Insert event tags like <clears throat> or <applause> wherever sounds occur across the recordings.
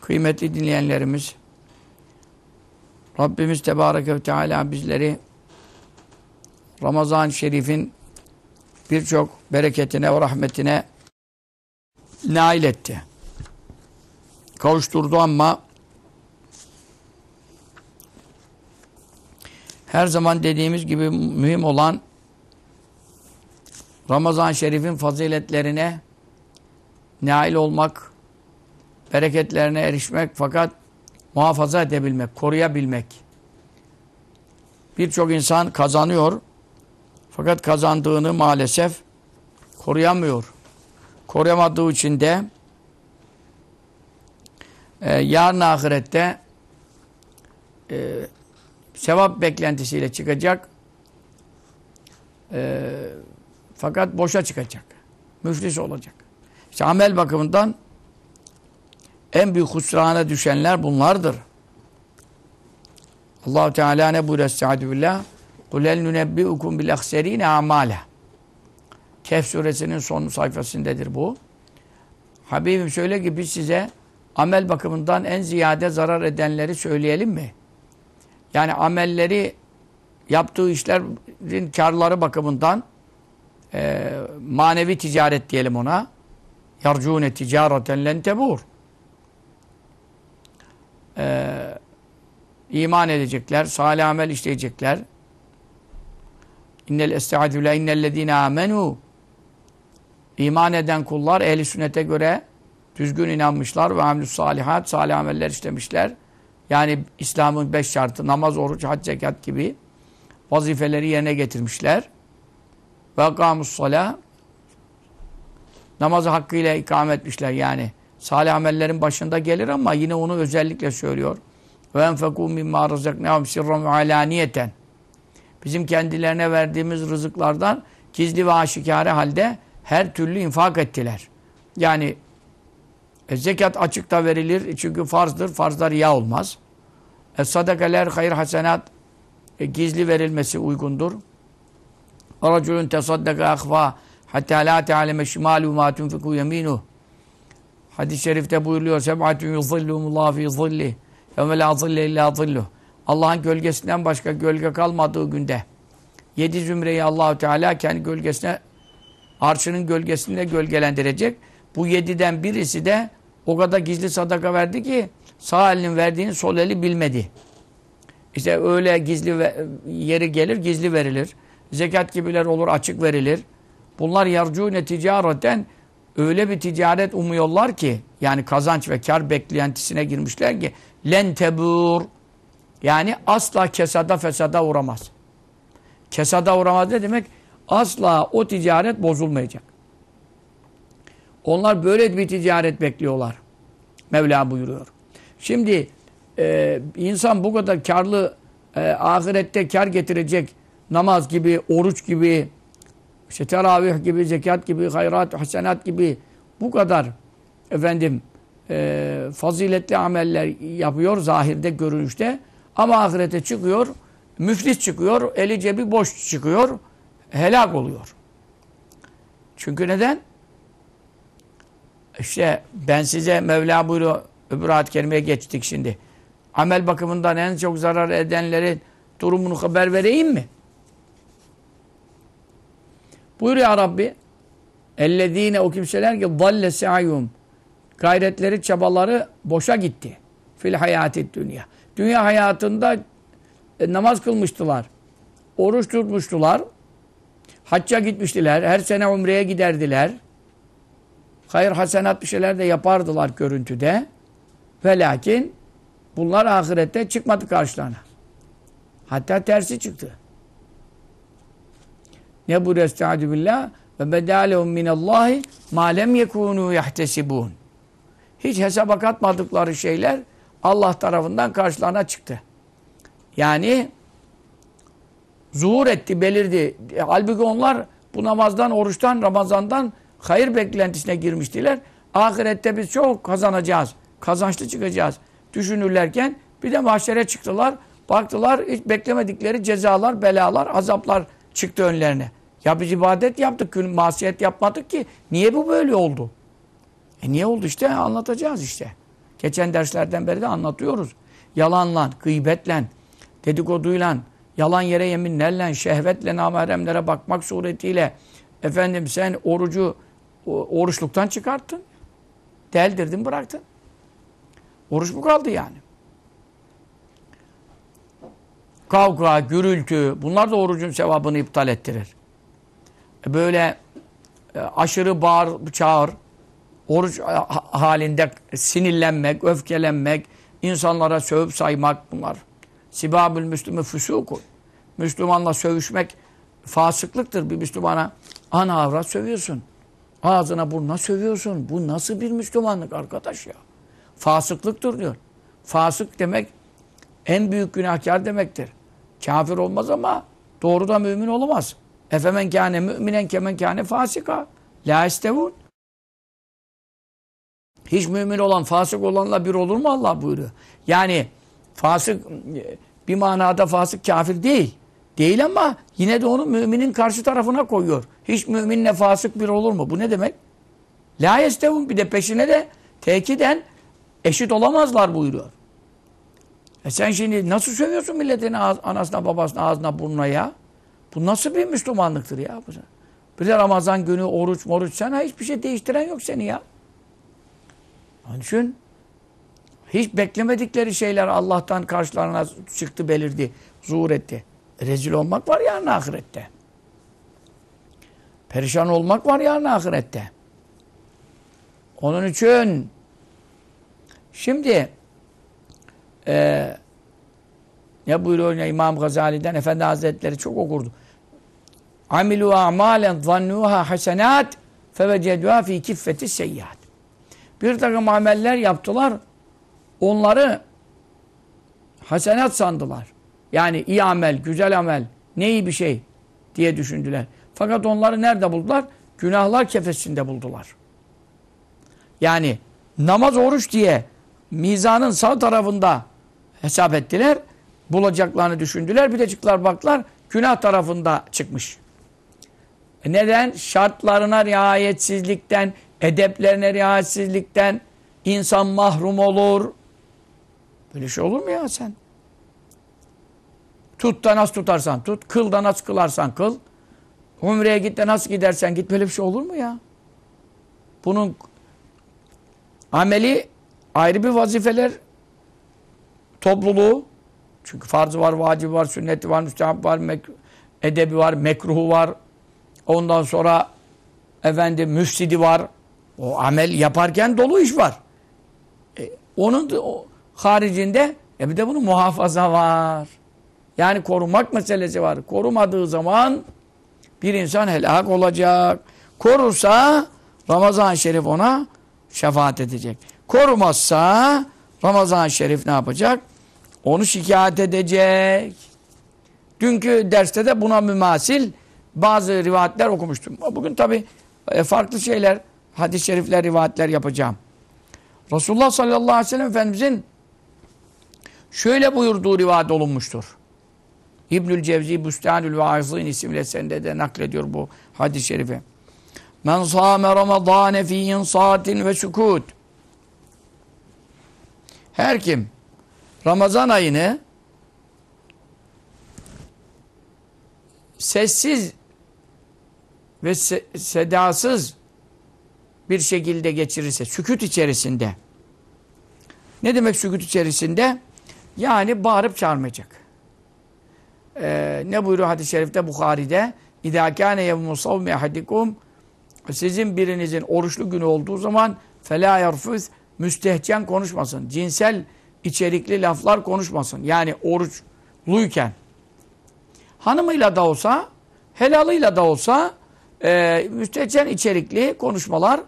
Kıymetli dinleyenlerimiz, Rabbimiz Tebareke ve Teala bizleri Ramazan-ı Şerif'in birçok bereketine ve rahmetine nail etti. Kavuşturdu ama her zaman dediğimiz gibi mühim olan Ramazan-ı Şerif'in faziletlerine nail olmak, bereketlerine erişmek fakat muhafaza edebilmek, koruyabilmek. Birçok insan kazanıyor fakat kazandığını maalesef koruyamıyor. Koruyamadığı için de e, yarın ahirette e, sevap beklentisiyle çıkacak e, fakat boşa çıkacak. Müflis olacak. İşte amel bakımından en büyük husrana düşenler bunlardır. allah Teala ne buyuruyor? Estaizu billah. قُلْ هَلْ نُنَبِّئُكُمْ بِالْاَخْسَر۪ينَ اَعْمَالًا Kehf suresinin son sayfasındadır bu. Habibim söyle ki biz size amel bakımından en ziyade zarar edenleri söyleyelim mi? Yani amelleri yaptığı işlerin karları bakımından e, manevi ticaret diyelim ona. Yarcune ticareten len tebur. E, iman edecekler, salih amel işleyecekler. İnnel estaizu la innellezine amenu İman eden kullar ehli sünnete göre düzgün inanmışlar ve amlus salihat, salih ameller işlemişler. Yani İslam'ın beş şartı, namaz, oruç, hac, zekat gibi vazifeleri yerine getirmişler. Ve kamus salah namazı hakkıyla ikame etmişler yani. Salih amellerin başında gelir ama yine onu özellikle söylüyor. Ve enfekû mimmâ rızaknâhum sirran ve alâniyeten. Bizim kendilerine verdiğimiz rızıklardan gizli ve aşikare halde her türlü infak ettiler. Yani e, zekat açıkta verilir çünkü farzdır. Farzlar ya olmaz. E, sadakaler, hayır hasenat e, gizli verilmesi uygundur. Raculun tesaddaka akfa hatta la te'aleme şimalu ma tunfiku yeminu. Hadis-i şerifte buyuruyor. Seb'atun yuzillumullah fi zilli. Yevme la zille illa zilluh. Allah'ın gölgesinden başka gölge kalmadığı günde yedi zümreyi Allahu Teala kendi gölgesine arşının gölgesinde gölgelendirecek. Bu yediden birisi de o kadar gizli sadaka verdi ki sağ elinin verdiğini sol eli bilmedi. İşte öyle gizli yeri gelir gizli verilir. Zekat gibiler olur açık verilir. Bunlar yarcune ticareten öyle bir ticaret umuyorlar ki yani kazanç ve kar beklentisine girmişler ki len tebur yani asla kesada fesada uğramaz. Kesada uğramaz ne demek? Asla o ticaret bozulmayacak. Onlar böyle bir ticaret bekliyorlar. Mevla buyuruyor. Şimdi e, insan bu kadar karlı e, ahirette kar getirecek namaz gibi, oruç gibi, işte teravih gibi, zekat gibi, hayrat, hasenat gibi bu kadar efendim e, faziletli ameller yapıyor zahirde, görünüşte. Ama ahirete çıkıyor, müflis çıkıyor, eli cebi boş çıkıyor, helak oluyor. Çünkü neden? İşte ben size Mevla buyuruyor, öbür ayet kerimeye geçtik şimdi. Amel bakımından en çok zarar edenlerin durumunu haber vereyim mi? Buyuruyor ya Rabbi. Ellezine o kimseler ki dalle se'ayum. Gayretleri, çabaları boşa gitti. Fil hayati dünya. Dünya hayatında e, namaz kılmıştılar. Oruç tutmuştular. Hacca gitmiştiler. Her sene umreye giderdiler. Hayır hasenat bir şeyler de yapardılar görüntüde. Ve lakin bunlar ahirette çıkmadı karşılarına. Hatta tersi çıktı. Ne bu estaizu billah? ve bedalehum minallahi ma lem yekunu yahtesibun. Hiç hesaba katmadıkları şeyler Allah tarafından karşılarına çıktı. Yani zuhur etti, belirdi. Halbuki onlar bu namazdan, oruçtan, Ramazan'dan hayır beklentisine girmiştiler. Ahirette biz çok kazanacağız, kazançlı çıkacağız düşünürlerken bir de mahşere çıktılar. Baktılar hiç beklemedikleri cezalar, belalar, azaplar çıktı önlerine. Ya biz ibadet yaptık, masiyet yapmadık ki. Niye bu böyle oldu? E niye oldu işte? Anlatacağız işte. Geçen derslerden beri de anlatıyoruz. Yalanla, gıybetle, dedikoduyla, yalan yere yeminlerle, şehvetle, nameremlere bakmak suretiyle efendim sen orucu oruçluktan çıkarttın. Deldirdin bıraktın. Oruç mu kaldı yani? Kavga, gürültü bunlar da orucun sevabını iptal ettirir. E böyle e, aşırı bağır, çağır, oruç halinde sinirlenmek, öfkelenmek, insanlara sövüp saymak bunlar. Sibabül Müslümü füsukun. Müslümanla sövüşmek fasıklıktır. Bir Müslümana ana avrat sövüyorsun. Ağzına burnuna sövüyorsun. Bu nasıl bir Müslümanlık arkadaş ya? Fasıklıktır diyor. Fasık demek en büyük günahkar demektir. Kafir olmaz ama doğru da mümin olamaz. Efemen kâne müminen kemen kâne fasika. La istevun. Hiç mümin olan fasık olanla bir olur mu Allah buyuruyor. Yani fasık bir manada fasık kafir değil. Değil ama yine de onu müminin karşı tarafına koyuyor. Hiç müminle fasık bir olur mu? Bu ne demek? La yestevun bir de peşine de tekiden eşit olamazlar buyuruyor. E sen şimdi nasıl sövüyorsun milletin anasına babasına ağzına burnuna ya? Bu nasıl bir Müslümanlıktır ya? Bir de Ramazan günü oruç moruç sana hiçbir şey değiştiren yok seni ya. Onun için hiç beklemedikleri şeyler Allah'tan karşılarına çıktı belirdi, zuhur etti. Rezil olmak var yarın ahirette. Perişan olmak var yarın ahirette. Onun için şimdi e, ne buyuruyor ya İmam Gazali'den Efendi Hazretleri çok okurdu. Amilu a'malen zannuha hasenat feveceduha fi kiffeti seyyiat. Bir takım ameller yaptılar. Onları hasenat sandılar. Yani iyi amel, güzel amel, ne iyi bir şey diye düşündüler. Fakat onları nerede buldular? Günahlar kefesinde buldular. Yani namaz oruç diye mizanın sağ tarafında hesap ettiler. Bulacaklarını düşündüler. Bir de çıktılar baktılar günah tarafında çıkmış. E neden? Şartlarına riayetsizlikten, edeplerine riayetsizlikten insan mahrum olur. Böyle şey olur mu ya sen? Tut da nasıl tutarsan tut, kıl da nasıl kılarsan kıl. Umre'ye git de nasıl gidersen git. Böyle bir şey olur mu ya? Bunun ameli ayrı bir vazifeler topluluğu. Çünkü farzı var, vacibi var, sünneti var, müstehap var, edebi var, mekruhu var. Ondan sonra efendim müfsidi var. O amel yaparken dolu iş var. E, onun da, o, haricinde e bir de bunun muhafaza var. Yani korumak meselesi var. Korumadığı zaman bir insan helak olacak. Korursa Ramazan-ı Şerif ona şefaat edecek. Korumazsa Ramazan-ı Şerif ne yapacak? Onu şikayet edecek. Dünkü derste de buna mümasil bazı rivayetler okumuştum. Bugün tabi e, farklı şeyler, hadis-i şerifler, rivayetler yapacağım. Resulullah sallallahu aleyhi ve sellem Efendimizin şöyle buyurduğu rivayet olunmuştur. İbnül Cevzi Bustanül Vaizin isimli eserinde de naklediyor bu hadis-i şerifi. Men sâme ramadâne fî insâtin ve sükût. Her kim Ramazan ayını sessiz ve se sedasız bir şekilde geçirirse, sükut içerisinde. Ne demek sükut içerisinde? Yani bağırıp çağırmayacak. Ee, ne buyuruyor hadis-i şerifte Bukhari'de? İzâ kâne yevmû savmi ahadikum sizin birinizin oruçlu günü olduğu zaman felâ yarfûz müstehcen konuşmasın. Cinsel içerikli laflar konuşmasın. Yani oruçluyken hanımıyla da olsa, helalıyla da olsa e, müstehcen içerikli konuşmalar,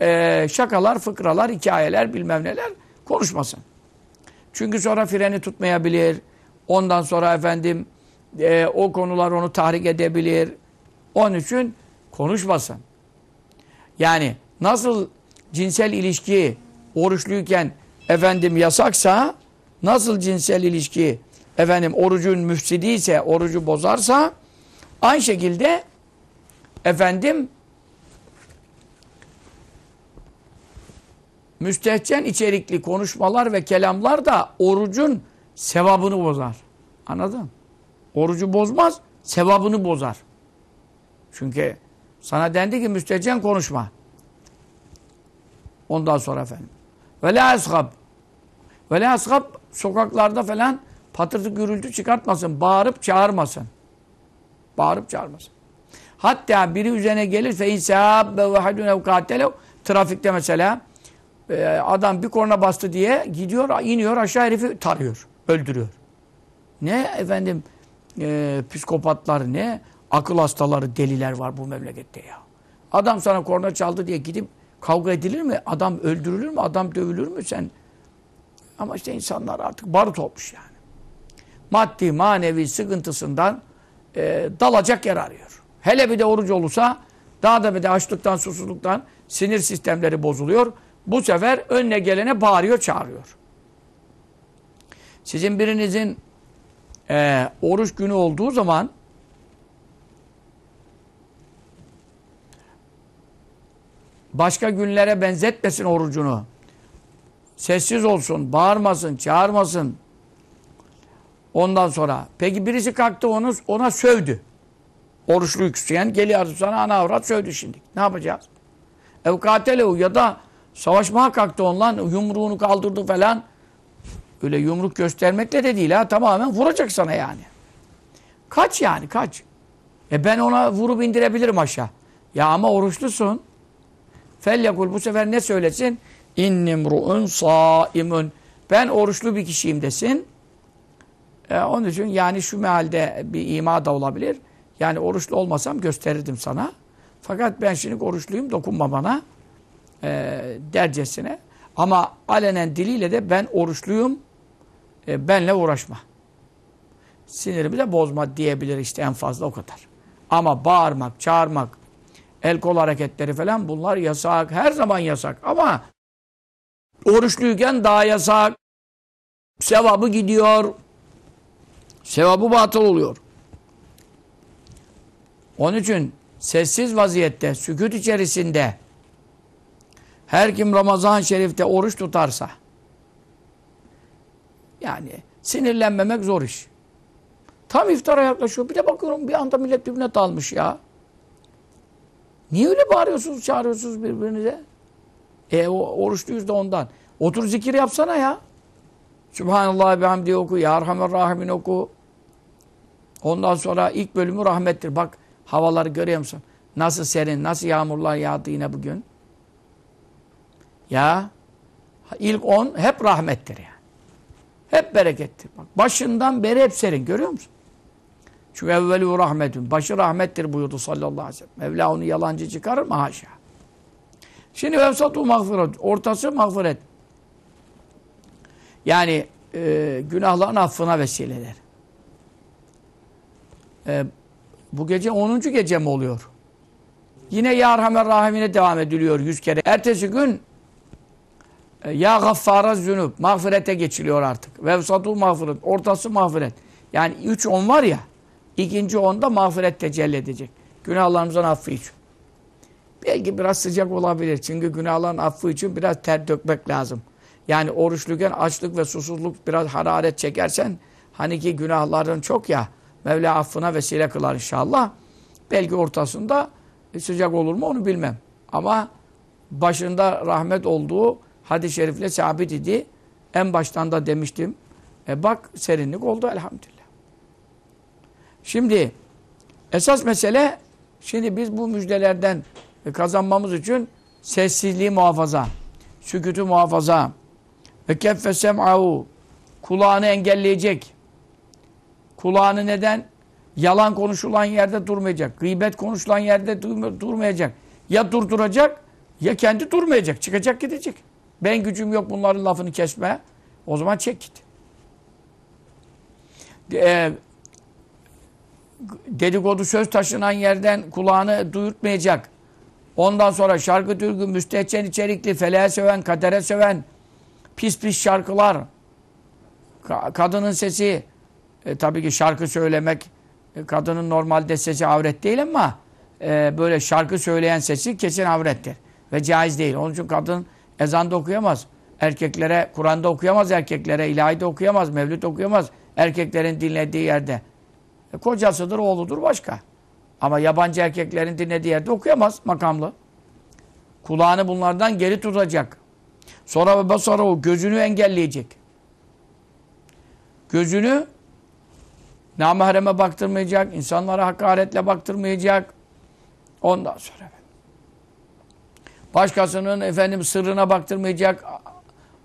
e, şakalar, fıkralar, hikayeler bilmem neler konuşmasın. Çünkü sonra freni tutmayabilir. Ondan sonra efendim e, o konular onu tahrik edebilir. Onun için konuşmasın. Yani nasıl cinsel ilişki oruçluyken efendim yasaksa nasıl cinsel ilişki efendim orucun müfsidi ise orucu bozarsa aynı şekilde efendim müstehcen içerikli konuşmalar ve kelamlar da orucun sevabını bozar. Anladın? Orucu bozmaz, sevabını bozar. Çünkü sana dendi ki müstehcen konuşma. Ondan sonra efendim. Ve la eshab. Ve la eshab sokaklarda falan patırtı gürültü çıkartmasın. Bağırıp çağırmasın. Bağırıp çağırmasın. Hatta biri üzerine gelirse insâbbe ve hadûn evkâtelev trafikte mesela e, adam bir korna bastı diye gidiyor, iniyor aşağı herifi tarıyor, öldürüyor. Ne efendim e, psikopatlar, ne akıl hastaları, deliler var bu memlekette ya. Adam sana korna çaldı diye gidip kavga edilir mi? Adam öldürülür mü? Adam dövülür mü sen? Ama işte insanlar artık barut olmuş yani. Maddi, manevi sıkıntısından e, dalacak yer arıyor. Hele bir de oruç olursa daha da bir de açlıktan, susuzluktan sinir sistemleri bozuluyor. Bu sefer önüne gelene bağırıyor, çağırıyor. Sizin birinizin e, oruç günü olduğu zaman başka günlere benzetmesin orucunu. Sessiz olsun, bağırmasın, çağırmasın. Ondan sonra. Peki birisi kalktı onu, ona sövdü. Oruçlu isteyen geliyor sana ana avrat sövdü şimdi. Ne yapacağız? Evkatelehu ya da savaşmaya kalktı onunla yumruğunu kaldırdı falan. Öyle yumruk göstermekle de değil ha tamamen vuracak sana yani. Kaç yani kaç. E ben ona vurup indirebilirim aşağı. Ya ama oruçlusun. Felyakul bu sefer ne söylesin? İnnimru'un saimun. Ben oruçlu bir kişiyim desin. E, onun için yani şu mealde bir ima da olabilir. Yani oruçlu olmasam gösterirdim sana. Fakat ben şimdi oruçluyum dokunma bana e, dercesine. Ama alenen diliyle de ben oruçluyum e, benle uğraşma. Sinirimi de bozma diyebilir işte en fazla o kadar. Ama bağırmak, çağırmak, el kol hareketleri falan bunlar yasak. Her zaman yasak. Ama oruçluyken daha yasak. Sevabı gidiyor. Sevabı batıl oluyor. Onun için sessiz vaziyette, sükut içerisinde her kim Ramazan Şerif'te oruç tutarsa yani sinirlenmemek zor iş. Tam iftara yaklaşıyor. Bir de bakıyorum bir anda millet birbirine dalmış ya. Niye öyle bağırıyorsunuz, çağırıyorsunuz birbirinize? E o oruçluyuz da ondan. Otur zikir yapsana ya. Subhanallah ve hamdi oku. Ya Erhamer Rahimin oku. Ondan sonra ilk bölümü rahmettir. Bak havaları görüyor musun? Nasıl serin, nasıl yağmurlar yağdı yine bugün. Ya ilk on hep rahmettir yani. Hep berekettir. Bak, başından beri hep serin. Görüyor musun? Çünkü evvelu rahmetün. Başı rahmettir buyurdu sallallahu aleyhi ve sellem. Mevla onu yalancı çıkarır mı? Haşa. Şimdi vefsatu mağfiret. Ortası mağfiret. Yani e, günahların affına vesileler. E, bu gece 10. gece mi oluyor? Yine Ya Rahmer Rahim'ine devam ediliyor yüz kere. Ertesi gün e, Ya Gaffara Zünub mağfirete geçiliyor artık. Vefsatu mağfiret. Ortası mağfiret. Yani 3 on var ya ikinci onda mağfiret tecelli edecek. Günahlarımızın affı için. Belki biraz sıcak olabilir. Çünkü günahların affı için biraz ter dökmek lazım. Yani oruçluyken açlık ve susuzluk biraz hararet çekersen hani ki günahların çok ya Mevla affına vesile kılar inşallah. Belki ortasında sıcak olur mu onu bilmem. Ama başında rahmet olduğu hadis-i şerifle sabit idi. En baştan da demiştim. E bak serinlik oldu elhamdülillah. Şimdi esas mesele şimdi biz bu müjdelerden kazanmamız için sessizliği muhafaza, sükutu muhafaza ve keffe sem'ahu kulağını engelleyecek. Kulağını neden? Yalan konuşulan yerde durmayacak. Gıybet konuşulan yerde durmayacak. Ya durduracak ya kendi durmayacak. Çıkacak gidecek. Ben gücüm yok bunların lafını kesmeye. O zaman çek git. E, dedikodu söz taşınan yerden kulağını duyurtmayacak. Ondan sonra şarkı türkü, müstehcen içerikli, feleğe söven, kadere söven, pis pis şarkılar, kadının sesi, e, tabii ki şarkı söylemek, e, kadının normalde sesi avret değil ama e, böyle şarkı söyleyen sesi kesin avrettir. Ve caiz değil. Onun için kadın ezanda okuyamaz. Erkeklere, Kur'an'da okuyamaz erkeklere, ilahide okuyamaz, mevlüt okuyamaz. Erkeklerin dinlediği yerde. E, kocasıdır, oğludur başka. Ama yabancı erkeklerin dinlediği yerde okuyamaz makamlı. Kulağını bunlardan geri tutacak. Sonra ve basara o gözünü engelleyecek. Gözünü namahreme baktırmayacak, insanlara hakaretle baktırmayacak. Ondan sonra başkasının efendim sırrına baktırmayacak,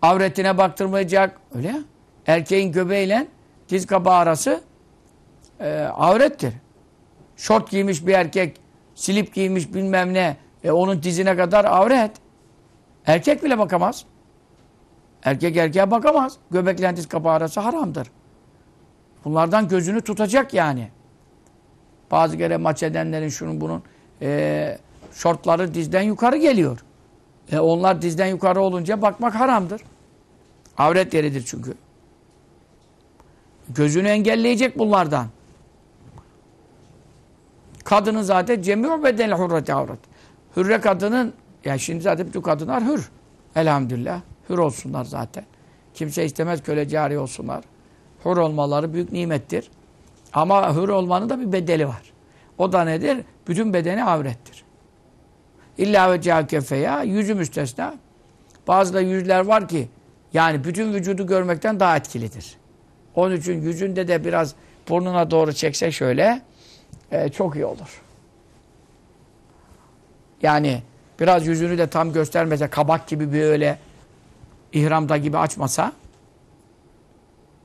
avretine baktırmayacak. Öyle ya. Erkeğin göbeğiyle diz kabağı arası e, avrettir. Şort giymiş bir erkek, silip giymiş bilmem ne, e, onun dizine kadar avret. Erkek bile bakamaz. Erkek erkeğe bakamaz. Göbekle diz kapağı arası haramdır. Bunlardan gözünü tutacak yani. Bazı kere maç edenlerin şunun bunun e, şortları dizden yukarı geliyor. E, onlar dizden yukarı olunca bakmak haramdır. Avret yeridir çünkü. Gözünü engelleyecek bunlardan. Kadının zaten cemiyor bedel hurreti avret. Hürre kadının, ya şimdi zaten bütün kadınlar hür. Elhamdülillah. Hür olsunlar zaten. Kimse istemez köle cari olsunlar. Hür olmaları büyük nimettir. Ama hür olmanın da bir bedeli var. O da nedir? Bütün bedeni avrettir. İlla ve kefeya yüzü müstesna. Bazı da yüzler var ki yani bütün vücudu görmekten daha etkilidir. Onun için yüzünde de biraz burnuna doğru çekse şöyle e, çok iyi olur. Yani biraz yüzünü de tam göstermese, kabak gibi bir öyle ihramda gibi açmasa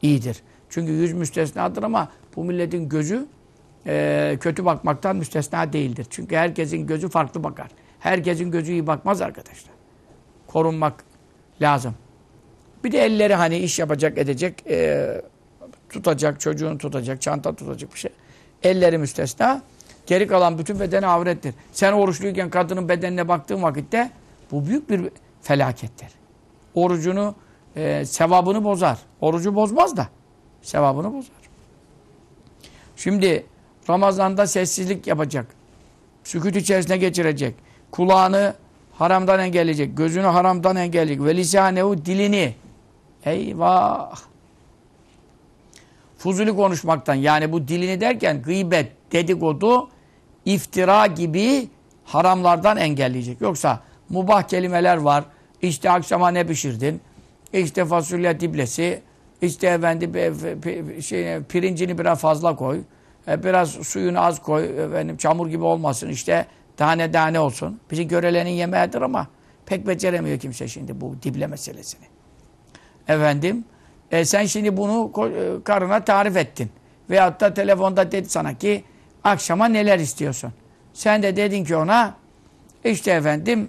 iyidir. Çünkü yüz müstesnadır ama bu milletin gözü e, kötü bakmaktan müstesna değildir. Çünkü herkesin gözü farklı bakar. Herkesin gözü iyi bakmaz arkadaşlar. Korunmak lazım. Bir de elleri hani iş yapacak, edecek, e, tutacak, çocuğunu tutacak, çanta tutacak bir şey. Elleri müstesna. Geri kalan bütün bedeni avrettir. Sen oruçluyken kadının bedenine baktığın vakitte bu büyük bir felakettir. Orucunu, e, sevabını bozar. Orucu bozmaz da sevabını bozar. Şimdi Ramazan'da sessizlik yapacak. Sükut içerisine geçirecek. Kulağını haramdan engelleyecek. Gözünü haramdan engelleyecek. Ve lisanehu dilini. Eyvah! Fuzuli konuşmaktan yani bu dilini derken gıybet, dedikodu, iftira gibi haramlardan engelleyecek. Yoksa mubah kelimeler var. İşte akşama ne pişirdin? İşte fasulye diblesi, işte efendi şey, pirincini biraz fazla koy. E, biraz suyunu az koy. Efendim, çamur gibi olmasın. İşte tane tane olsun. Bizim görelenin yemeğidir ama pek beceremiyor kimse şimdi bu dible meselesini. Efendim e, sen şimdi bunu e, karına tarif ettin. Veyahut da telefonda dedi sana ki akşama neler istiyorsun? Sen de dedin ki ona işte efendim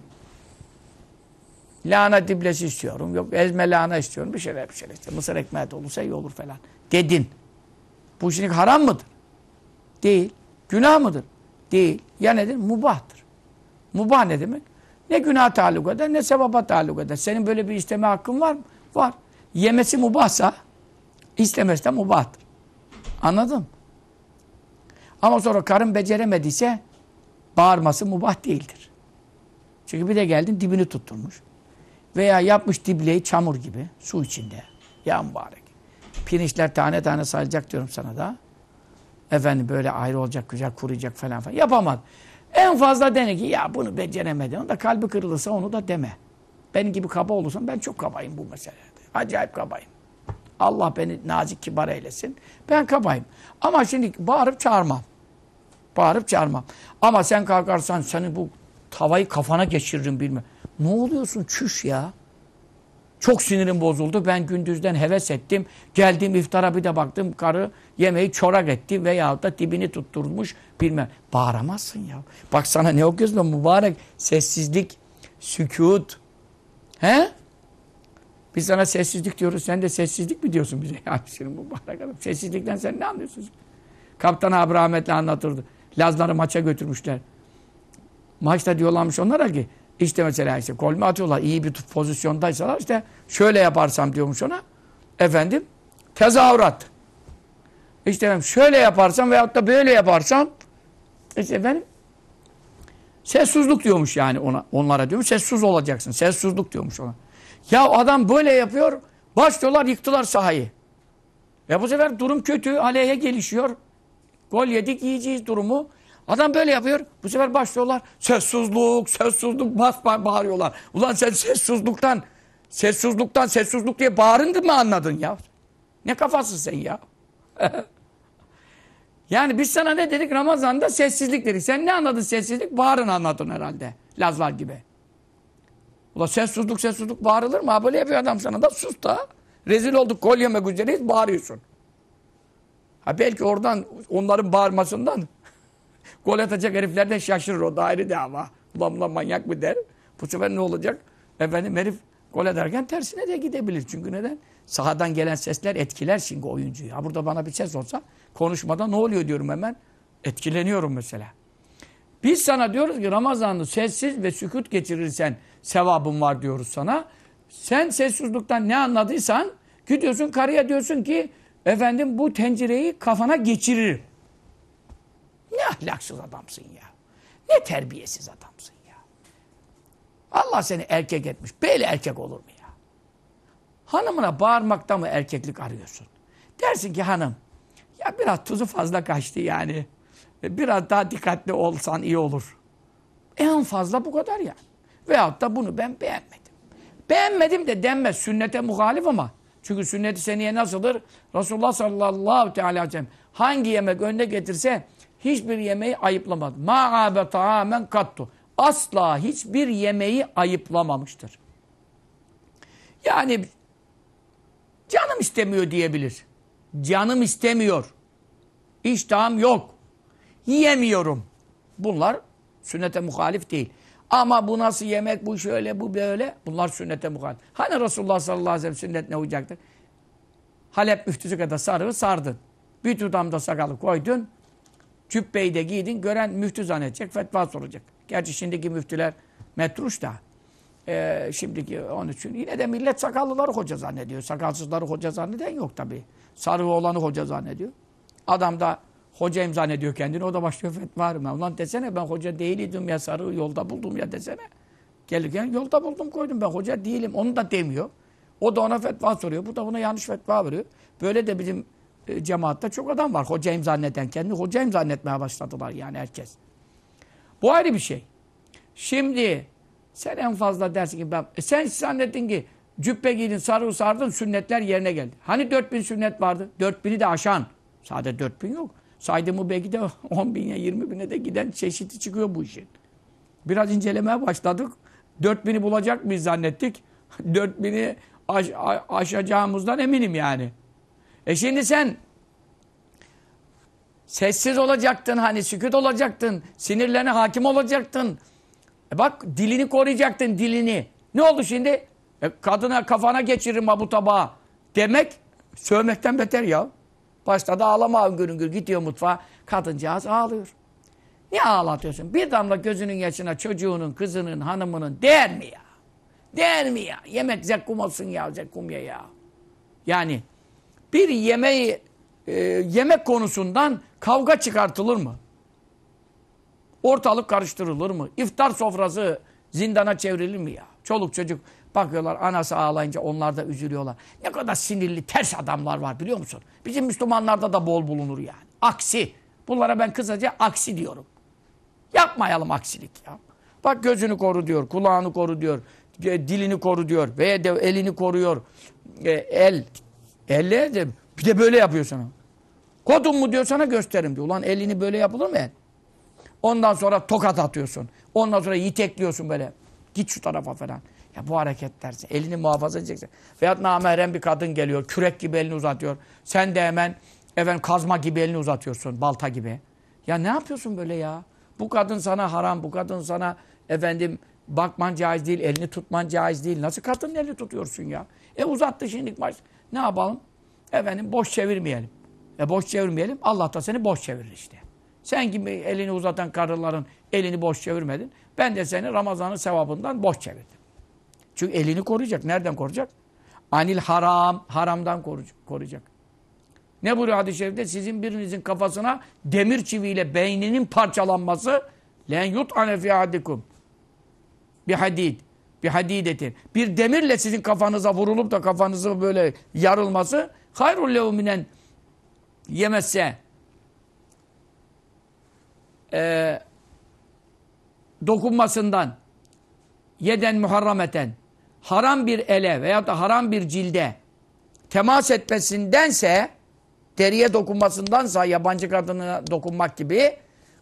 lahana diblesi istiyorum. Yok ezme lahana istiyorum. Bir şeyler bir şeyler istiyorum. Mısır ekmeği de olursa iyi olur falan. Dedin. Bu şimdi haram mıdır? Değil. Günah mıdır? Değil. Ya nedir? Mubahtır. Mubah ne demek? Ne günah taluk eder ne sevaba taluk eder. Senin böyle bir isteme hakkın var mı? Var. Yemesi mubahsa istemesi de mubahtır. Anladın Ama sonra karın beceremediyse bağırması mubah değildir. Çünkü bir de geldin dibini tutturmuş. Veya yapmış dibleyi çamur gibi su içinde. Ya mübarek. Pirinçler tane tane sayılacak diyorum sana da. Efendim böyle ayrı olacak, güzel kuruyacak falan falan. Yapamaz. En fazla dene ki ya bunu beceremedi. Onda kalbi kırılırsa onu da deme. Benim gibi kaba olursan ben çok kabayım bu meselede. Acayip kabayım. Allah beni nazik kibar eylesin. Ben kabayım. Ama şimdi bağırıp çağırmam. Bağırıp çağırmam. Ama sen kalkarsan seni bu tavayı kafana geçiririm bilmem. Ne oluyorsun çüş ya? Çok sinirim bozuldu. Ben gündüzden heves ettim. Geldim iftara bir de baktım karı yemeği çorak etti veyahut da dibini tutturmuş bilmem. Bağıramazsın ya. Bak sana ne okuyorsun mübarek sessizlik, sükut. He? Biz sana sessizlik diyoruz. Sen de sessizlik mi diyorsun bize? <laughs> Ya şimdi mübarek adam. Sessizlikten sen ne anlıyorsun? Kaptan abi rahmetli anlatırdı. Lazları maça götürmüşler. Maçta diyorlarmış onlara ki işte mesela işte gol mü atıyorlar iyi bir pozisyondaysalar işte şöyle yaparsam diyormuş ona. Efendim tezahürat. İşte efendim şöyle yaparsam veyahut da böyle yaparsam işte efendim sessizlik diyormuş yani ona, onlara diyormuş. Sessiz olacaksın. Sessizlik diyormuş ona. Ya adam böyle yapıyor. Başlıyorlar yıktılar sahayı. Ve bu sefer durum kötü. Aleyhe gelişiyor. Gol yedik yiyeceğiz durumu. Adam böyle yapıyor. Bu sefer başlıyorlar. Sessizlik, sessizlik bas bağırıyorlar. Ulan sen sessizlikten, sessizlikten, sessizlik diye bağırındın mı anladın ya? Ne kafasın sen ya? <laughs> yani biz sana ne dedik? Ramazan'da sessizlik dedik. Sen ne anladın sessizlik? Bağırın anladın herhalde. Lazlar gibi. Ulan sessizlik, sessizlik bağırılır mı? Ha böyle yapıyor adam sana da sus da. Rezil olduk gol yemek üzereyiz bağırıyorsun. Ha belki oradan onların bağırmasından <laughs> gol atacak herifler de şaşırır o da ayrı de ama. Ulan ulan manyak mı der. Bu sefer ne olacak? Efendim herif gol ederken tersine de gidebilir. Çünkü neden? Sahadan gelen sesler etkiler şimdi oyuncuyu. Ha burada bana bir ses olsa konuşmada ne oluyor diyorum hemen. Etkileniyorum mesela. Biz sana diyoruz ki Ramazan'ı sessiz ve sükut geçirirsen sevabın var diyoruz sana. Sen sessizlikten ne anladıysan gidiyorsun karıya diyorsun ki efendim bu tencereyi kafana geçiririm. Ne ahlaksız adamsın ya. Ne terbiyesiz adamsın ya. Allah seni erkek etmiş. Böyle erkek olur mu ya? Hanımına bağırmakta mı erkeklik arıyorsun? Dersin ki hanım ya biraz tuzu fazla kaçtı yani. Biraz daha dikkatli olsan iyi olur. En fazla bu kadar ya. Veyahut da bunu ben beğenmedim. Beğenmedim de denmez. Sünnete muhalif ama. Çünkü sünnet-i seniye nasıldır? Resulullah sallallahu aleyhi ve sellem hangi yemek önüne getirse hiçbir yemeği ayıplamadı. Ma'abe taamen kattu. Asla hiçbir yemeği ayıplamamıştır. Yani canım istemiyor diyebilir. Canım istemiyor. İştahım yok. Yiyemiyorum. Bunlar sünnete muhalif değil. Ama bu nasıl yemek, bu şöyle, bu böyle. Bunlar sünnete muhalif. Hani Resulullah sallallahu aleyhi ve sellem sünnetine uyacaktı? Halep müftüsü kadar sarığı sardın. Bir tutamda sakalı koydun. Cübbeyi de giydin. Gören müftü zannedecek, fetva soracak. Gerçi şimdiki müftüler metruş da. Ee, şimdiki onun için. Yine de millet sakallıları hoca zannediyor. Sakalsızları hoca zanneden yok tabii. Sarığı olanı hoca zannediyor. Adam da hocayım zannediyor kendini. O da başlıyor fetva vermeye. Ulan desene ben hoca değildim ya sarığı yolda buldum ya desene. Gelirken yolda buldum koydum ben hoca değilim. Onu da demiyor. O da ona fetva soruyor. Bu da buna yanlış fetva veriyor. Böyle de bizim e, cemaatte çok adam var. Hocayım zanneden. Kendini hocayım zannetmeye başladılar yani herkes. Bu ayrı bir şey. Şimdi sen en fazla dersin ki ben, e sen zannettin ki cübbe giydin, sarığı sardın, sünnetler yerine geldi. Hani 4000 sünnet vardı? 4000'i de aşan. Sadece 4000 yok. Saydığımı belki de <laughs> 10 bine, 20 bine de giden çeşidi çıkıyor bu işin. Biraz incelemeye başladık. 4000'i bulacak mıyız zannettik. <laughs> 4000'i aş, aşacağımızdan eminim yani. E şimdi sen sessiz olacaktın hani sükut olacaktın. Sinirlerine hakim olacaktın. E bak dilini koruyacaktın dilini. Ne oldu şimdi? E kadına kafana geçiririm bu tabağı demek sövmekten beter ya. Başta da ağlama gürün gür gidiyor mutfağa. Kadıncağız ağlıyor. Niye ağlatıyorsun? Bir damla gözünün yaşına çocuğunun, kızının, hanımının değer mi ya? Değer mi ya? Yemek zekkum olsun ya, zekkum ya ya. Yani bir yemeği, e, yemek konusundan kavga çıkartılır mı? Ortalık karıştırılır mı? İftar sofrası zindana çevrilir mi ya? Çoluk çocuk bakıyorlar anası ağlayınca onlar da üzülüyorlar. Ne kadar sinirli ters adamlar var biliyor musun? Bizim Müslümanlarda da bol bulunur yani. Aksi. Bunlara ben kısaca aksi diyorum. Yapmayalım aksilik ya. Bak gözünü koru diyor, kulağını koru diyor, dilini koru diyor veya de elini koruyor. E, el. Elle de bir de böyle yapıyor sana. Kodun mu diyor sana gösterim diyor. Ulan elini böyle yapılır mı el? Ondan sonra tokat atıyorsun. Ondan sonra yitekliyorsun böyle. Git şu tarafa falan. Ya bu hareketler. Elini muhafaza edeceksin. Veyahut namahrem bir kadın geliyor. Kürek gibi elini uzatıyor. Sen de hemen efendim kazma gibi elini uzatıyorsun. Balta gibi. Ya ne yapıyorsun böyle ya? Bu kadın sana haram. Bu kadın sana efendim bakman caiz değil. Elini tutman caiz değil. Nasıl kadının elini tutuyorsun ya? E uzattı şimdi baş. Ne yapalım? Efendim boş çevirmeyelim. E boş çevirmeyelim. Allah da seni boş çevirir işte. Sen gibi elini uzatan karıların elini boş çevirmedin. Ben de seni Ramazan'ın sevabından boş çevirdim. Çünkü elini koruyacak. Nereden koruyacak? Anil haram. Haramdan koruyacak. Ne buyuruyor hadis-i şerifte? Sizin birinizin kafasına demir çiviyle beyninin parçalanması len yut anefi adikum bir hadid bir hadidetin. Bir demirle sizin kafanıza vurulup da kafanızı böyle yarılması hayrul levminen yemezse e, dokunmasından yeden muharrameten haram bir ele veya da haram bir cilde temas etmesindense deriye dokunmasındansa yabancı kadına dokunmak gibi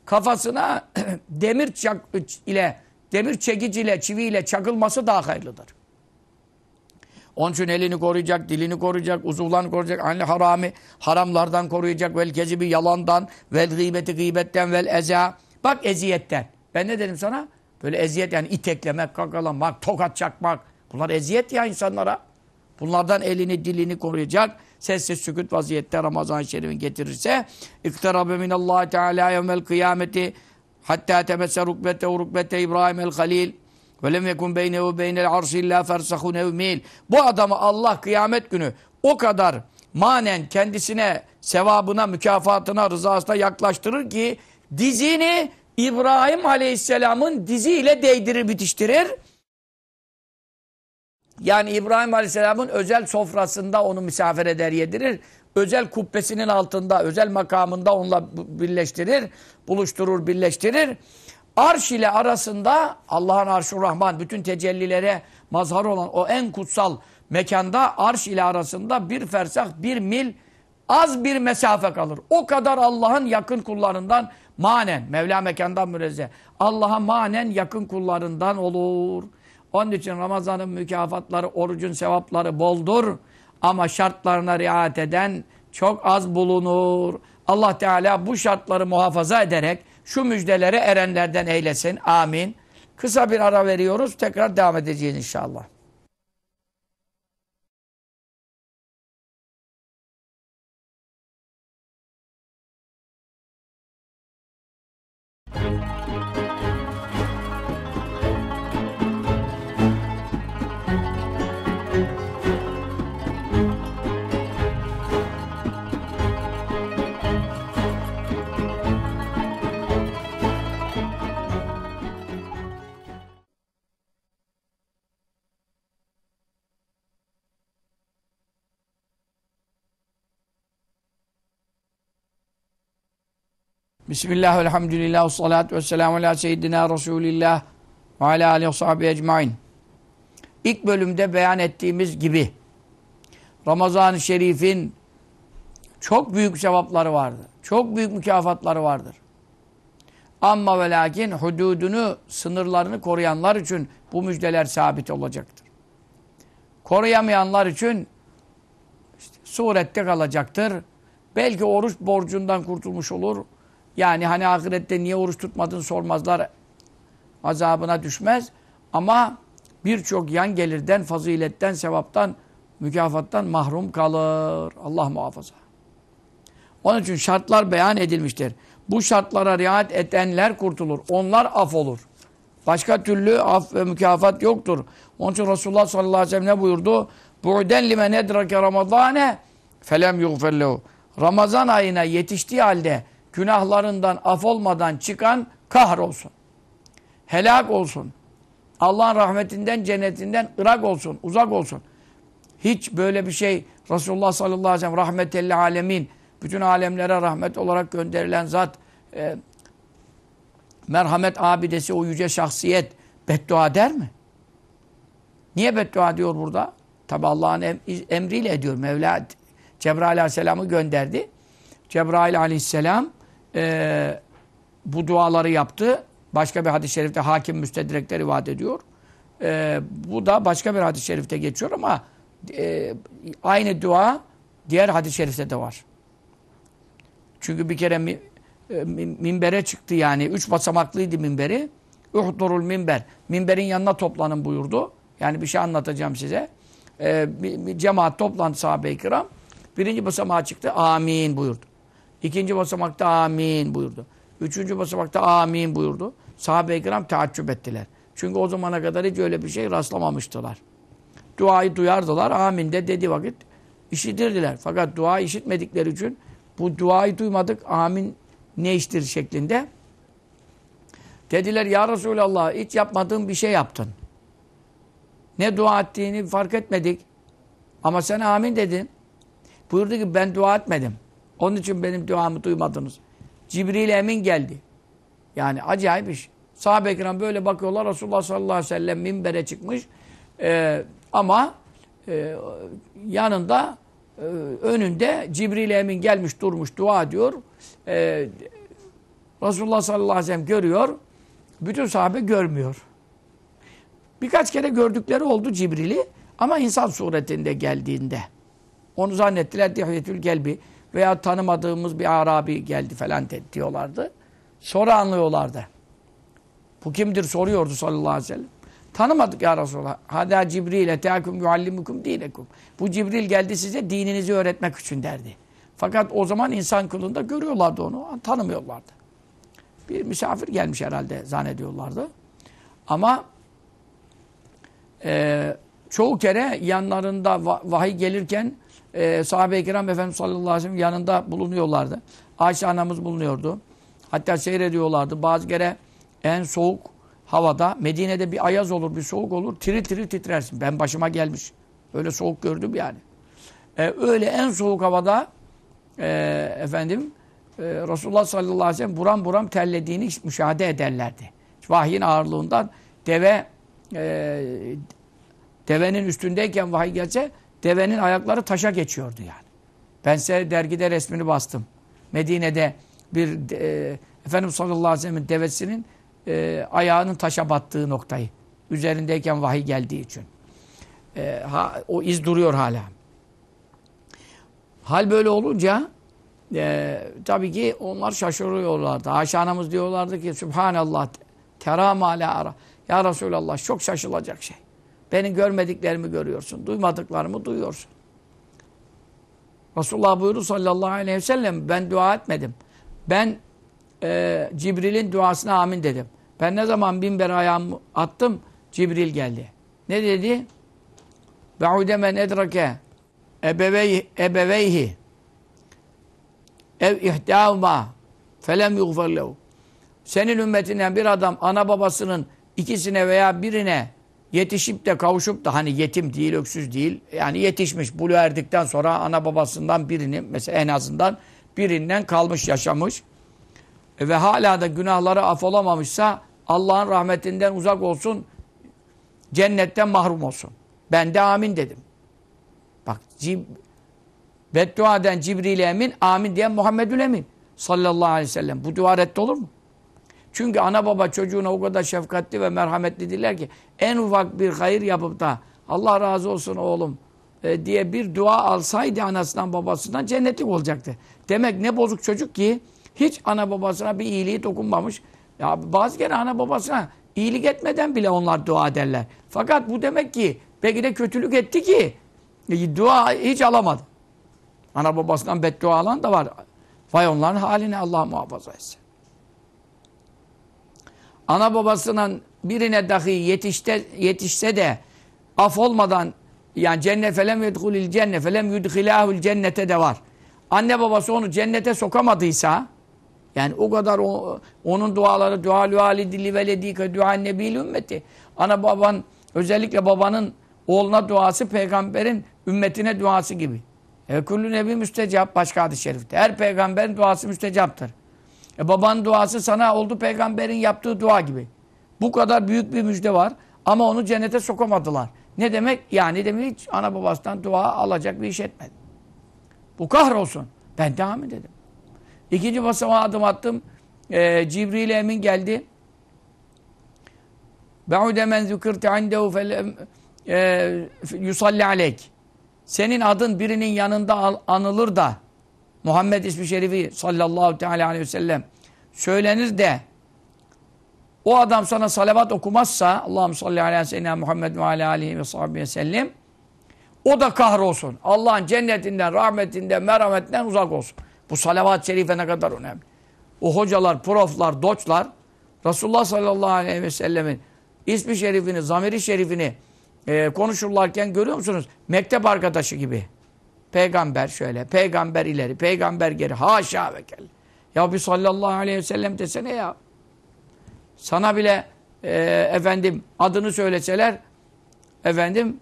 kafasına <clears throat> demir çak ile demir çekici ile çivi ile çakılması daha hayırlıdır. Onun için elini koruyacak, dilini koruyacak, uzuvlarını koruyacak, anne harami, haramlardan koruyacak, vel kezibi yalandan, vel gıybeti gıybetten, vel eza. Bak eziyetten. Ben ne dedim sana? Böyle eziyet yani iteklemek, kakalamak, tokat çakmak. Bunlar eziyet ya insanlara. Bunlardan elini, dilini koruyacak. Sessiz sükut vaziyette Ramazan-ı Şerif'in getirirse İktarabe minallahi teala yevmel kıyameti hatta temesse rukbete rukbete İbrahim el Halil ve lem yekun beynehu beynel arşi illa fersahun evmil. Bu adamı Allah kıyamet günü o kadar manen kendisine sevabına, mükafatına, rızasına yaklaştırır ki dizini İbrahim Aleyhisselam'ın diziyle değdirir, bitiştirir. Yani İbrahim Aleyhisselam'ın özel sofrasında onu misafir eder, yedirir. Özel kubbesinin altında, özel makamında onunla birleştirir, buluşturur, birleştirir. Arş ile arasında Allah'ın arşı Rahman, bütün tecellilere mazhar olan o en kutsal mekanda arş ile arasında bir fersah, bir mil az bir mesafe kalır. O kadar Allah'ın yakın kullarından manen, Mevla mekandan mürezzeh, Allah'a manen yakın kullarından olur. Onun için Ramazan'ın mükafatları, orucun sevapları boldur. Ama şartlarına riayet eden çok az bulunur. Allah Teala bu şartları muhafaza ederek şu müjdelere erenlerden eylesin. Amin. Kısa bir ara veriyoruz. Tekrar devam edeceğiz inşallah. Bismillah, elhamdülillah, salatu vesselamu ala seyyidina Resulillah ve ala aleyhi ve sahibi ecmain. İlk bölümde beyan ettiğimiz gibi Ramazan-ı Şerif'in çok büyük sevapları vardır. Çok büyük mükafatları vardır. Ama ve lakin hududunu, sınırlarını koruyanlar için bu müjdeler sabit olacaktır. Koruyamayanlar için işte, surette kalacaktır. Belki oruç borcundan kurtulmuş olur. Yani hani ahirette niye oruç tutmadın sormazlar. Azabına düşmez. Ama birçok yan gelirden, faziletten, sevaptan, mükafattan mahrum kalır. Allah muhafaza. Onun için şartlar beyan edilmiştir. Bu şartlara riayet edenler kurtulur. Onlar af olur. Başka türlü af ve mükafat yoktur. Onun için Resulullah sallallahu aleyhi ve sellem ne buyurdu? Bu'den limen edrake ramadane felem yughferlehu. Ramazan ayına yetiştiği halde günahlarından af olmadan çıkan kahrolsun. Helak olsun. Allah'ın rahmetinden, cennetinden ırak olsun, uzak olsun. Hiç böyle bir şey Resulullah sallallahu aleyhi ve sellem rahmetelli alemin, bütün alemlere rahmet olarak gönderilen zat, e, merhamet abidesi, o yüce şahsiyet beddua der mi? Niye beddua diyor burada? Tabi Allah'ın em emriyle ediyor. Mevla Cebrail aleyhisselamı gönderdi. Cebrail aleyhisselam e, bu duaları yaptı. Başka bir hadis-i şerifte hakim müstedrekte rivayet ediyor. e, bu da başka bir hadis-i şerifte geçiyor ama e, aynı dua diğer hadis-i şerifte de var. Çünkü bir kere mi, e, minbere çıktı yani. Üç basamaklıydı minberi. Uhdurul minber. Minberin yanına toplanın buyurdu. Yani bir şey anlatacağım size. Ee, bir, bir cemaat toplandı sahabe-i kiram. Birinci basamağa çıktı. Amin buyurdu. İkinci basamakta amin buyurdu. Üçüncü basamakta amin buyurdu. Sahabe-i kiram taaccüp ettiler. Çünkü o zamana kadar hiç öyle bir şey rastlamamıştılar. Duayı duyardılar. Amin de dediği vakit işitirdiler. Fakat dua işitmedikleri için bu duayı duymadık. Amin ne iştir şeklinde. Dediler ya Resulallah hiç yapmadığın bir şey yaptın. Ne dua ettiğini fark etmedik. Ama sen amin dedin. Buyurdu ki ben dua etmedim. Onun için benim duamı duymadınız. Cibril Emin geldi. Yani acayip iş. Sahabe-i böyle bakıyorlar. Resulullah sallallahu aleyhi ve sellem minbere çıkmış. Ee, ama e, yanında e, önünde Cibril Emin gelmiş durmuş dua diyor. Ee, Resulullah sallallahu aleyhi ve sellem görüyor. Bütün sahabe görmüyor. Birkaç kere gördükleri oldu Cibril'i ama insan suretinde geldiğinde. Onu zannettiler Dihiyetül Gelbi veya tanımadığımız bir Arabi geldi falan diyorlardı. Sonra anlıyorlardı. Bu kimdir soruyordu sallallahu aleyhi ve sellem. Tanımadık ya Resulallah. Hada Cibril eteakum yuallimukum dinekum. Bu Cibril geldi size dininizi öğretmek için derdi. Fakat o zaman insan kılında görüyorlardı onu. Tanımıyorlardı. Bir misafir gelmiş herhalde zannediyorlardı. Ama e, çoğu kere yanlarında vahiy gelirken e, sahabe-i kiram Efendimiz sallallahu aleyhi ve sellem yanında bulunuyorlardı. Ayşe anamız bulunuyordu. Hatta seyrediyorlardı. Bazı kere en soğuk havada Medine'de bir ayaz olur, bir soğuk olur. Tiril tiril titrersin. Ben başıma gelmiş. Öyle soğuk gördüm yani. E, öyle en soğuk havada e, efendim e, Resulullah sallallahu aleyhi ve sellem buram buram terlediğini müşahede ederlerdi. Vahyin ağırlığından deve e, devenin üstündeyken vahiy gelse devenin ayakları taşa geçiyordu yani. Ben size dergide resmini bastım. Medine'de bir e, Efendimiz sallallahu aleyhi ve sellem'in devesinin e, ayağının taşa battığı noktayı. Üzerindeyken vahiy geldiği için. E, ha, o iz duruyor hala. Hal böyle olunca e, tabii ki onlar şaşırıyorlardı. Ayşe anamız diyorlardı ki Subhanallah teram ala ara. Ya Resulallah çok şaşılacak şey. Benim görmediklerimi görüyorsun. Duymadıklarımı duyuyorsun. Resulullah buyurdu sallallahu aleyhi ve sellem ben dua etmedim. Ben e, Cibril'in duasına amin dedim. Ben ne zaman binber ayağımı attım Cibril geldi. Ne dedi? Be'ude men edrake ebeveyhi, ev ihdâhuma felem yughfer lehu. Senin ümmetinden bir adam ana babasının ikisine veya birine yetişip de kavuşup da hani yetim değil, öksüz değil. Yani yetişmiş, bulu erdikten sonra ana babasından birini mesela en azından birinden kalmış, yaşamış. E ve hala da günahları affolamamışsa Allah'ın rahmetinden uzak olsun, cennetten mahrum olsun. Ben de amin dedim. Bak Cib beddua eden Cibril Emin, amin diyen Muhammedül Emin sallallahu aleyhi ve sellem. Bu dua olur mu? Çünkü ana baba çocuğuna o kadar şefkatli ve merhametlidirler ki en ufak bir hayır yapıp da Allah razı olsun oğlum e, diye bir dua alsaydı anasından babasından cennetlik olacaktı. Demek ne bozuk çocuk ki hiç ana babasına bir iyiliği dokunmamış. Ya bazı kere ana babasına iyilik etmeden bile onlar dua ederler. Fakat bu demek ki belki de kötülük etti ki e, dua hiç alamadı. Ana babasından beddua alan da var. Vay onların haline Allah muhafaza etsin ana babasının birine dahi yetişte, yetişse de af olmadan yani cennet felem yedhulil cennet felem yudhilahul cennete de var. Anne babası onu cennete sokamadıysa yani o kadar o, onun duaları dua validi veledike dua nebil ümmeti. Ana baban özellikle babanın oğluna duası peygamberin ümmetine duası gibi. E kullu nebi müstecap başka hadis-i şerifte. Her peygamberin duası müstecaptır. E babanın duası sana oldu peygamberin yaptığı dua gibi. Bu kadar büyük bir müjde var ama onu cennete sokamadılar. Ne demek? Yani demek hiç ana babasından dua alacak bir iş etmedi. Bu kahrolsun. Ben devam dedim. İkinci basamağa adım attım. Ee, Cibril Emin geldi. Be'ude men zükürte indehu fel e, yusalli aleyk. Senin adın birinin yanında anılır da Muhammed ismi şerifi sallallahu teala aleyhi ve sellem söylenir de o adam sana salavat okumazsa Allahümme salli ala seyyidina Muhammed ve ala aleyhi ve ve sellem o da kahrolsun. Allah'ın cennetinden, rahmetinden, merhametinden uzak olsun. Bu salavat-ı şerife ne kadar önemli. O hocalar, proflar, doçlar Resulullah sallallahu aleyhi ve sellemin ismi şerifini, zamiri şerifini e, konuşurlarken görüyor musunuz? Mektep arkadaşı gibi. Peygamber şöyle, peygamber ileri, peygamber geri. Haşa ve kelle. Ya bir sallallahu aleyhi ve sellem desene ya. Sana bile e, efendim adını söyleseler efendim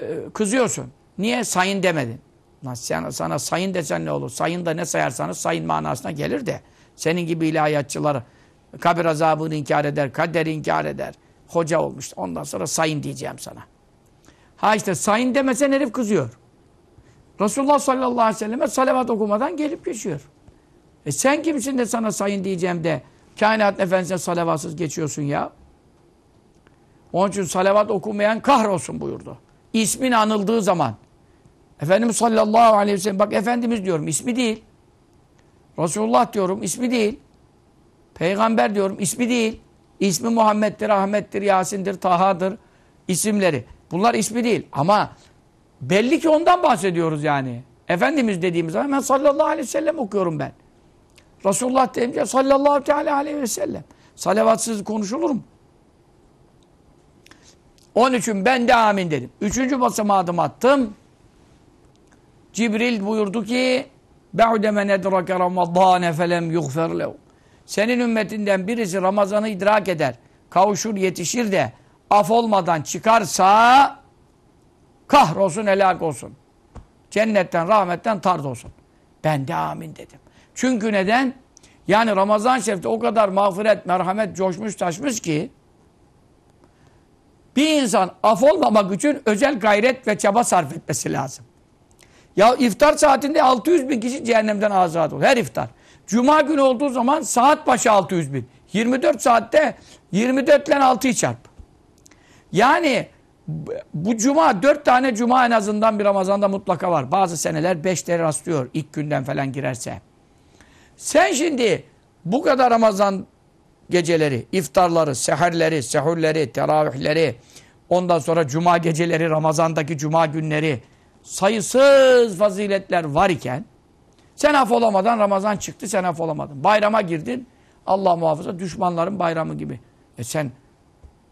e, kızıyorsun. Niye sayın demedin? Sana, sana sayın desen ne olur? Sayın da ne sayarsanız sayın manasına gelir de. Senin gibi ilahiyatçılar kabir azabını inkar eder, kaderi inkar eder. Hoca olmuş. Ondan sonra sayın diyeceğim sana. Ha işte sayın demesen herif kızıyor. Resulullah sallallahu aleyhi ve selleme salavat okumadan gelip geçiyor. E sen kimsin de sana sayın diyeceğim de kainat efendisine salavatsız geçiyorsun ya. Onun için salavat okumayan kahrolsun buyurdu. İsmin anıldığı zaman. Efendimiz sallallahu aleyhi ve sellem bak Efendimiz diyorum ismi değil. Resulullah diyorum ismi değil. Peygamber diyorum ismi değil. İsmi Muhammed'dir, Ahmet'tir, Yasin'dir, Taha'dır isimleri. Bunlar ismi değil ama belli ki ondan bahsediyoruz yani. Efendimiz dediğimiz zaman hemen sallallahu aleyhi ve sellem okuyorum ben. Resulullah deyince sallallahu teala aleyhi ve sellem. Salavatsız konuşulur mu? Onun için ben de amin dedim. Üçüncü basama adım attım. Cibril buyurdu ki Be'ude men edrake ramadâne felem yuğfer Senin ümmetinden birisi Ramazan'ı idrak eder, kavuşur, yetişir de af olmadan çıkarsa kahrolsun, helak olsun. Cennetten, rahmetten tard olsun. Ben de amin dedim. Çünkü neden? Yani Ramazan şerifte o kadar mağfiret, merhamet coşmuş taşmış ki bir insan af olmamak için özel gayret ve çaba sarf etmesi lazım. Ya iftar saatinde 600 bin kişi cehennemden azat olur. Her iftar. Cuma günü olduğu zaman saat başı 600 bin. 24 saatte 24 ile 6'yı çarp. Yani bu cuma 4 tane cuma en azından bir Ramazan'da mutlaka var. Bazı seneler 5'leri rastlıyor ilk günden falan girerse. Sen şimdi bu kadar Ramazan geceleri, iftarları, seherleri, sehurleri, teravihleri, ondan sonra cuma geceleri, Ramazan'daki cuma günleri, sayısız faziletler var iken sen af olamadan Ramazan çıktı sen af olamadın. Bayrama girdin Allah muhafaza düşmanların bayramı gibi. E sen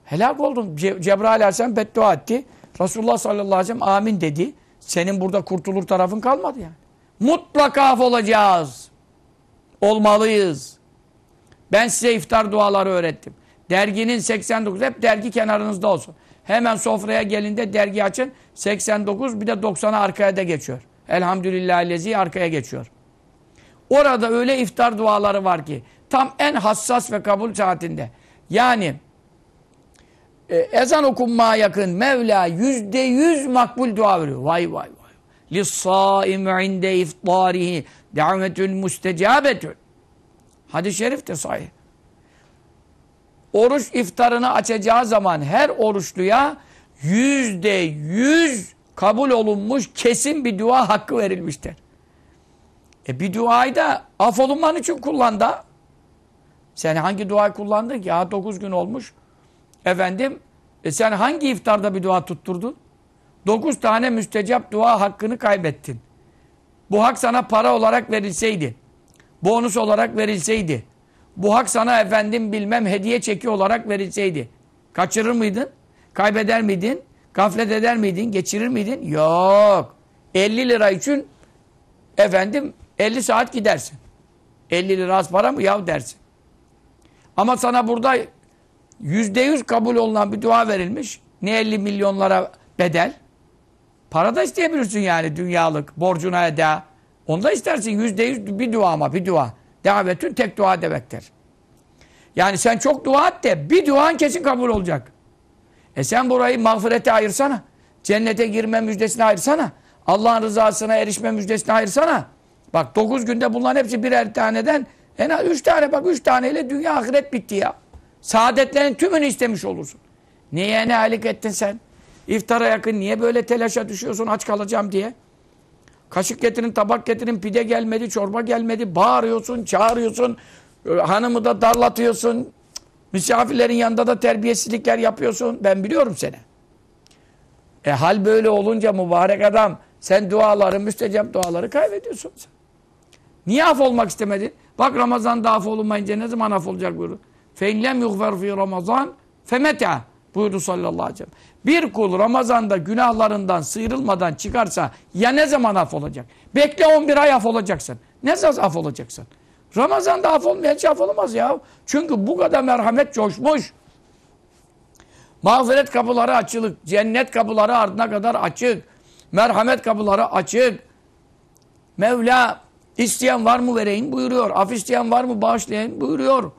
helak oldun. Ce Cebrail aleyhisselam beddua etti. Resulullah sallallahu aleyhi ve sellem amin dedi. Senin burada kurtulur tarafın kalmadı yani. Mutlaka af olacağız. Olmalıyız. Ben size iftar duaları öğrettim. Derginin 89 hep dergi kenarınızda olsun. Hemen sofraya gelinde dergi açın. 89 bir de 90'a arkaya da geçiyor. Elhamdülillahillezi arkaya geçiyor. Orada öyle iftar duaları var ki tam en hassas ve kabul saatinde. Yani e, ezan okunmaya yakın Mevla yüzde yüz makbul dua veriyor. Vay vay vay. لِلصَّائِمُ عِنْدَ اِفْطَارِهِ دَعْمَةٌ مُسْتَجَابَةٌ Hadis-i şerif de sahih. Oruç iftarını açacağı zaman her oruçluya yüzde yüz kabul olunmuş kesin bir dua hakkı verilmiştir. E bir duayı da af olunman için kullandı. Sen hangi duayı kullandın ki? Ya 9 gün olmuş. Efendim e sen hangi iftarda bir dua tutturdun? 9 tane müstecap dua hakkını kaybettin. Bu hak sana para olarak verilseydi, bonus olarak verilseydi, bu hak sana efendim bilmem hediye çeki olarak verilseydi, kaçırır mıydın? Kaybeder miydin? Gaflet eder miydin? Geçirir miydin? Yok. 50 lira için efendim 50 saat gidersin. 50 lira az para mı yav dersin. Ama sana burada yüzde yüz kabul olunan bir dua verilmiş. Ne 50 milyonlara bedel. Para da isteyebilirsin yani dünyalık, borcuna eda. Onda istersin yüzde yüz bir dua ama bir dua. Davetün tek dua demektir. Yani sen çok dua et de bir duan kesin kabul olacak. E sen burayı mağfirete ayırsana. Cennete girme müjdesine ayırsana. Allah'ın rızasına erişme müjdesine ayırsana. Bak dokuz günde bunların hepsi birer taneden en az üç tane bak üç taneyle dünya ahiret bitti ya. Saadetlerin tümünü istemiş olursun. Niye ne halik ettin sen? İftara yakın niye böyle telaşa düşüyorsun aç kalacağım diye? Kaşık getirin, tabak getirin, pide gelmedi, çorba gelmedi. Bağırıyorsun, çağırıyorsun. Hanımı da darlatıyorsun. Misafirlerin yanında da terbiyesizlikler yapıyorsun. Ben biliyorum seni. E hal böyle olunca mübarek adam sen duaları, müstecap duaları kaybediyorsun sen. Niye af olmak istemedin? Bak Ramazan'da af olunmayınca ne zaman af olacak buyurdu. فَاِنْ لَمْ fi Ramazan femeta buyurdu sallallahu aleyhi ve sellem. Bir kul Ramazan'da günahlarından sıyrılmadan çıkarsa ya ne zaman af olacak? Bekle 11 ay af olacaksın. Ne zaman af olacaksın? Ramazan'da af olmayan hiç af olamaz ya. Çünkü bu kadar merhamet coşmuş. Mağfiret kapıları açılık. Cennet kapıları ardına kadar açık. Merhamet kapıları açık. Mevla isteyen var mı vereyim buyuruyor. Af isteyen var mı bağışlayayım buyuruyor.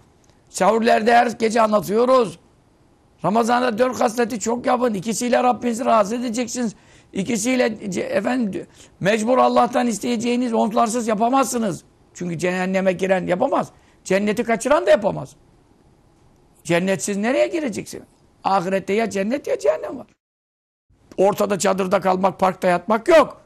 Sahurlerde her gece anlatıyoruz. Ramazan'da dört hasleti çok yapın. İkisiyle Rabbinizi razı edeceksiniz. İkisiyle efendim mecbur Allah'tan isteyeceğiniz onlarsız yapamazsınız. Çünkü cehenneme giren yapamaz. Cenneti kaçıran da yapamaz. Cennetsiz nereye gireceksin? Ahirette ya cennet ya cehennem var. Ortada çadırda kalmak, parkta yatmak yok.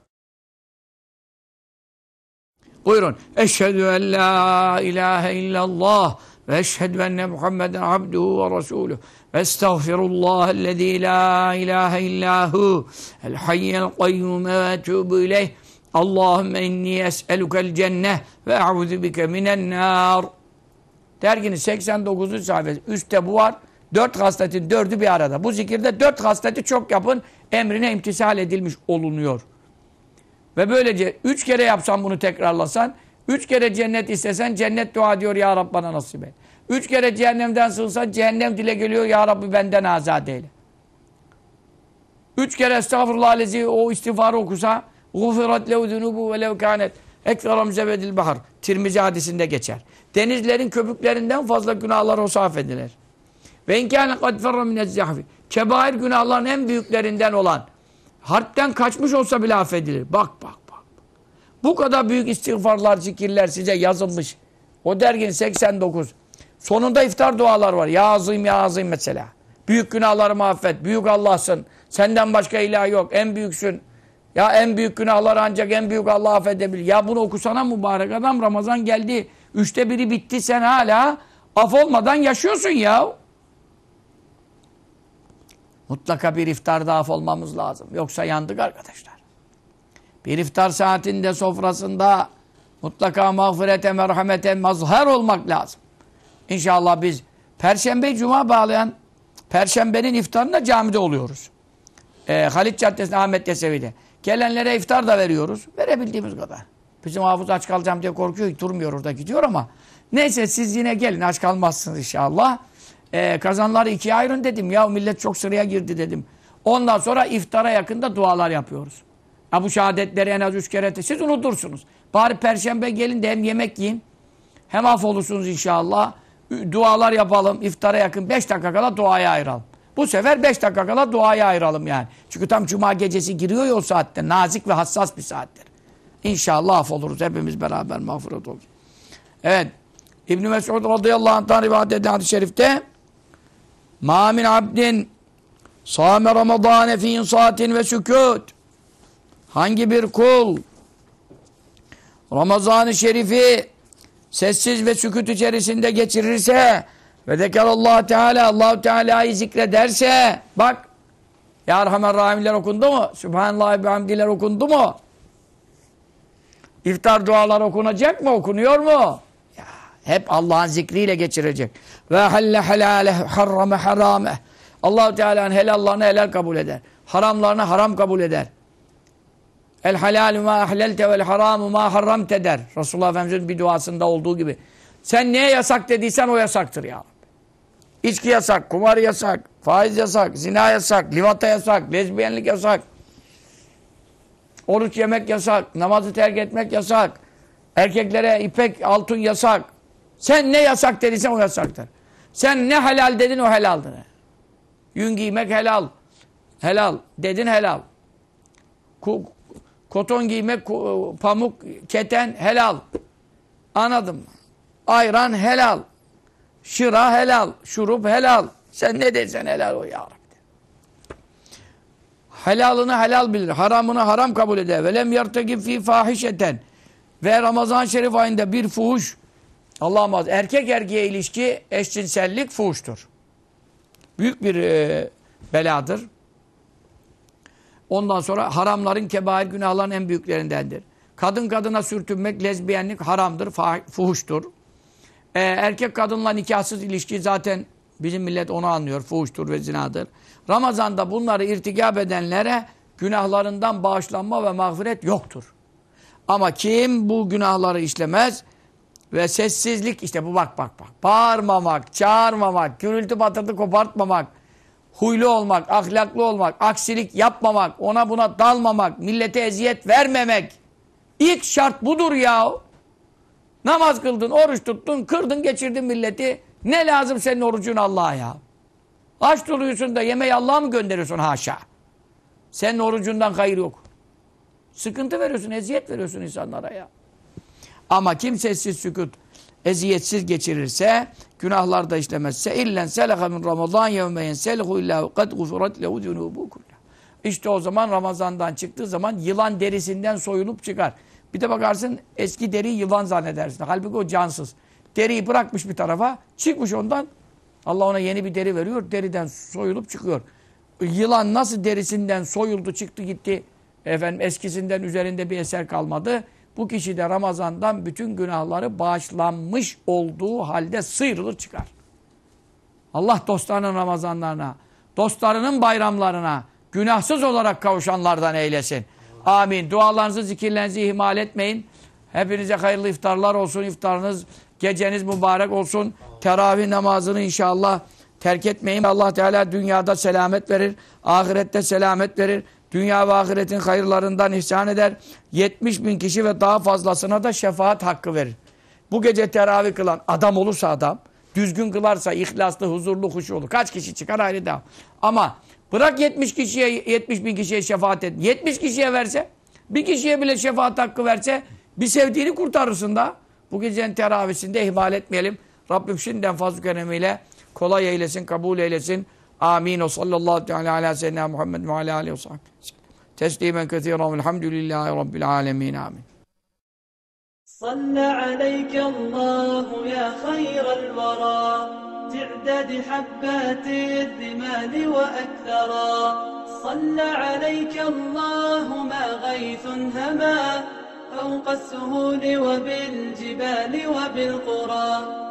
Buyurun. Eşhedü en la ilahe illallah ve eşhedü enne Muhammeden abduhu ve resuluhu ve estağfirullahellezî la ilahe illahu el hayyel kayyum ve etûbü ileyh Allahümme inni es'elukel cenneh ve e'udhu bike minen nar Derginin 89. sayfası. Üstte bu var. Dört hasletin dördü bir arada. Bu zikirde dört hasleti çok yapın. Emrine imtisal edilmiş olunuyor. Ve böylece üç kere yapsan bunu tekrarlasan, üç kere cennet istesen cennet dua diyor ya Rab bana nasip et. Üç kere cehennemden sığınsan cehennem dile geliyor ya Rabbi benden azade eyle. Üç kere estağfurullah lezi o istiğfarı okusa gufirat lehu zunubu ve lev kânet ekferam zebedil bahar. Tirmizi hadisinde geçer. Denizlerin köpüklerinden fazla günahlar o saf edilir. Ve inkâne kad ferra minezzahfi. Kebair günahların en büyüklerinden olan harpten kaçmış olsa bile affedilir. Bak bak bak. Bu kadar büyük istiğfarlar, zikirler size yazılmış. O dergin 89. Sonunda iftar dualar var. Ya azim ya azim mesela. Büyük günahlarımı affet. Büyük Allah'sın. Senden başka ilah yok. En büyüksün. Ya en büyük günahlar ancak en büyük Allah affedebilir. Ya bunu okusana mübarek adam. Ramazan geldi. Üçte biri bitti. Sen hala af olmadan yaşıyorsun ya. Mutlaka bir iftarda af olmamız lazım. Yoksa yandık arkadaşlar. Bir iftar saatinde sofrasında mutlaka mağfirete, merhamete mazhar olmak lazım. İnşallah biz Perşembe Cuma bağlayan Perşembenin iftarında camide oluyoruz. Ee, Halit Caddesi'nde Ahmet Yesevi'de. Gelenlere iftar da veriyoruz. Verebildiğimiz kadar. Bizim hafız aç kalacağım diye korkuyor. Durmuyor orada gidiyor ama. Neyse siz yine gelin aç kalmazsınız inşallah. Ee, kazanları ikiye ayırın dedim. Ya millet çok sıraya girdi dedim. Ondan sonra iftara yakında dualar yapıyoruz. Ha bu şehadetleri en az üç kere siz unutursunuz. Bari perşembe gelin de hem yemek yiyin. Hem af olursunuz inşallah. Dualar yapalım. İftara yakın beş dakika kala duaya ayıralım. Bu sefer beş dakika kala duaya ayıralım yani. Çünkü tam cuma gecesi giriyor ya o saatte. Nazik ve hassas bir saattir. İnşallah af. Hepimiz beraber mağfiret oluruz. Evet. İbn-i Mesud radıyallahu anh'tan rivayet edilen hadis-i şerifte Ma min abdin sâme ramadâne fî insâtin ve sükût Hangi bir kul Ramazan-ı Şerif'i sessiz ve sükut içerisinde geçirirse ve zekerallahu teala Allahu Teala'yı zikrederse bak Ya Erhamer Rahimler okundu mu? Sübhanallah ve hamdiler okundu mu? İftar dualar okunacak mı? Okunuyor mu? Ya, hep Allah'ın zikriyle geçirecek. Ve halle halale harrame harame. Allahu Teala'nın helallarını helal kabul eder. Haramlarını haram kabul eder. El halalu ma ahlelte vel haramu ma harramte der. Resulullah Efendimiz'in bir duasında olduğu gibi. Sen neye yasak dediysen o yasaktır ya. İçki yasak, kumar yasak, faiz yasak, zina yasak, livata yasak, lezbiyenlik yasak. Oruç yemek yasak, namazı terk etmek yasak. Erkeklere ipek, altın yasak. Sen ne yasak dediysen o yasaktır. Sen ne helal dedin o helaldir. Yün giymek helal. Helal. Dedin helal. Koton giymek, pamuk, keten helal. Anladım. Ayran helal. Şıra helal, şurup helal. Sen ne dersen helal o ya Rabbi. Helalını helal bilir, haramını haram kabul eder. Velem yartaki fi fahişeten. Ve Ramazan şerif ayında bir fuhuş. Allah muhafaza. Erkek erkeğe ilişki eşcinsellik fuhuştur. Büyük bir e, beladır. Ondan sonra haramların kebair günahların en büyüklerindendir. Kadın kadına sürtünmek, lezbiyenlik haramdır, fuhuştur. Ee, erkek kadınla nikahsız ilişki zaten bizim millet onu anlıyor. Fuhuştur ve zinadır. Ramazan'da bunları irtikap edenlere günahlarından bağışlanma ve mağfiret yoktur. Ama kim bu günahları işlemez ve sessizlik işte bu bak bak bak. Bağırmamak, çağırmamak, gürültü patırtı kopartmamak, huylu olmak, ahlaklı olmak, aksilik yapmamak, ona buna dalmamak, millete eziyet vermemek. İlk şart budur ya. Namaz kıldın, oruç tuttun, kırdın, geçirdin milleti. Ne lazım senin orucun Allah'a ya? Aç duruyorsun da yemeği Allah'a mı gönderiyorsun haşa? Senin orucundan hayır yok. Sıkıntı veriyorsun, eziyet veriyorsun insanlara ya. Ama kim sessiz sükut, eziyetsiz geçirirse, günahlar da işlemezse, illen seleha min ramazan yevmeyen selehu illahu kad gufurat lehu zunubu İşte o zaman Ramazan'dan çıktığı zaman yılan derisinden soyulup çıkar. Bir de bakarsın eski deriyi yılan zannedersin. Halbuki o cansız. Deriyi bırakmış bir tarafa, çıkmış ondan. Allah ona yeni bir deri veriyor, deriden soyulup çıkıyor. Yılan nasıl derisinden soyuldu, çıktı gitti, efendim eskisinden üzerinde bir eser kalmadı. Bu kişi de Ramazan'dan bütün günahları bağışlanmış olduğu halde sıyrılır çıkar. Allah dostlarının Ramazanlarına, dostlarının bayramlarına günahsız olarak kavuşanlardan eylesin. Amin. Dualarınızı, zikirlerinizi ihmal etmeyin. Hepinize hayırlı iftarlar olsun. İftarınız, geceniz mübarek olsun. Teravih namazını inşallah terk etmeyin. Allah Teala dünyada selamet verir. Ahirette selamet verir. Dünya ve ahiretin hayırlarından ihsan eder. 70 bin kişi ve daha fazlasına da şefaat hakkı verir. Bu gece teravih kılan adam olursa adam, düzgün kılarsa ihlaslı, huzurlu, huşu olur. Kaç kişi çıkar ayrı devam. Ama bırak 70 kişiye, 70 bin kişiye şefaat et. 70 kişiye verse, bir kişiye bile şefaat hakkı verse, bir sevdiğini kurtarırsın da. Bu gecenin teravisinde ihmal etmeyelim. Rabbim şimdiden fazl-ı keremiyle kolay eylesin, kabul eylesin. آمين. وصلى الله تعالى على سيدنا محمد وعلى آله وصحبه تسليما كثيرا والحمد لله رب العالمين. آمين. صلى عليك الله يا خير الورى. تعداد حبات الرمال وأكثرا. صلى عليك الله ما غيث هما. فوق السهول وبالجبال وبالقرى.